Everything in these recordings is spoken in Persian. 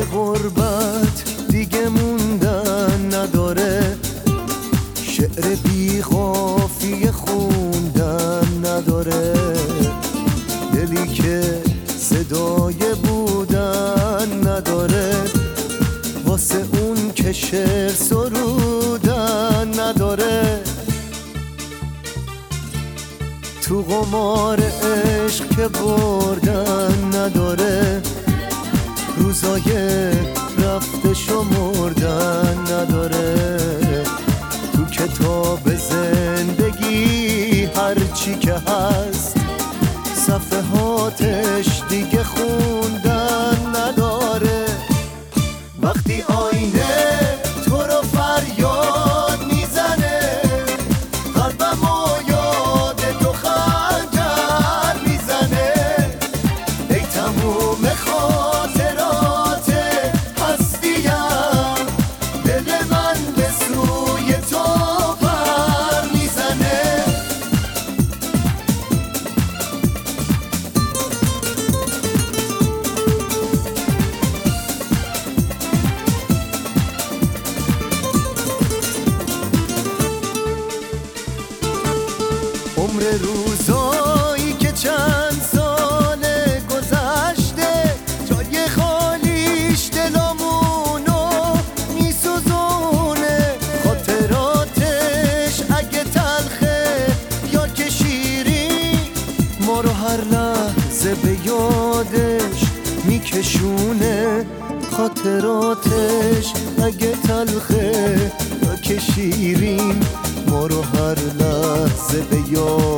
غربت دیگه موندن نداره. شعر بی خوندن نداره. دلی که صدای بودن نداره. واسه اون که شعر سرودن نداره. تو قمار عشق که بردن هرچی که هست. صفحاتش دیگه خوندن نداره. وقتی آینه تو رو فریاد می‌زنه قلبم و یاد تو خنجر می‌زنه. ای تموم خاطرات عمر روزایی که چند سال گذشته جای خالیش دلامونو میسوزونه. خاطراتش اگه تلخه یا که شیرین ما رو هر لحظه به یادش میکشونه. خاطراتش اگه تلخه یا که شیرین ما رو هر لحظه به یادش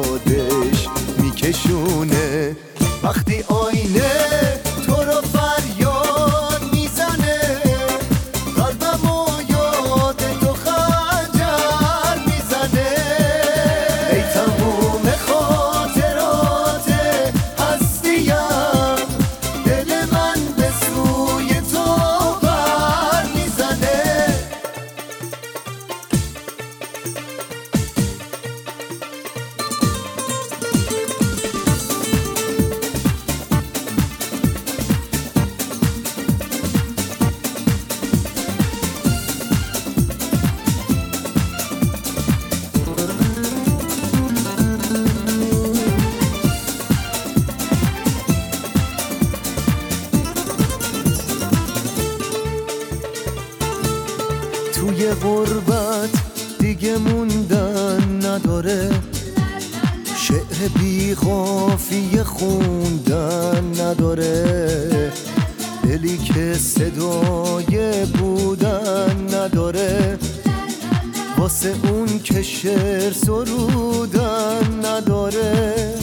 توی غربت دیگه موندن نداره. شعر بی خوندن نداره. دلی که صدای بودن نداره. واسه اون که شعر سرودن نداره.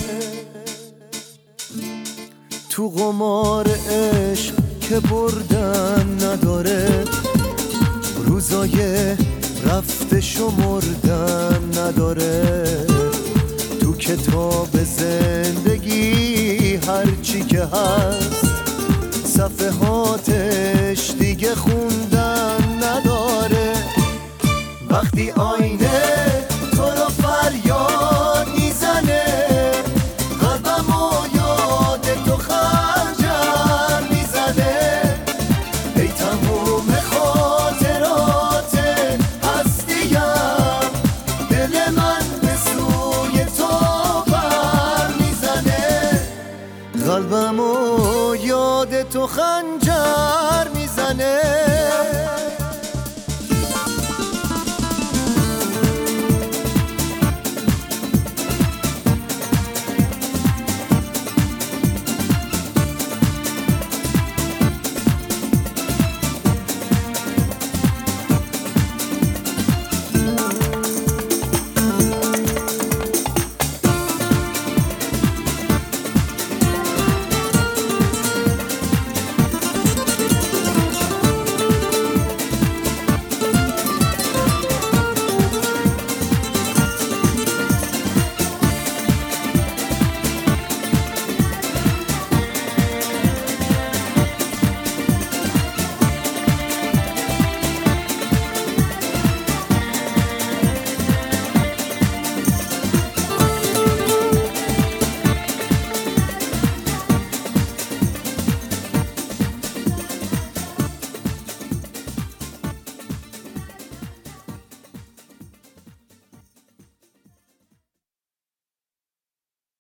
تو قمار عشق که بردن نداره. روزای رفته شمردن نداره. تو کتاب زندگی هرچی که هست صفحاتش دیگه خوندن نداره. وقتی آینه قلبم و یاد تو خنجر می‌زنه.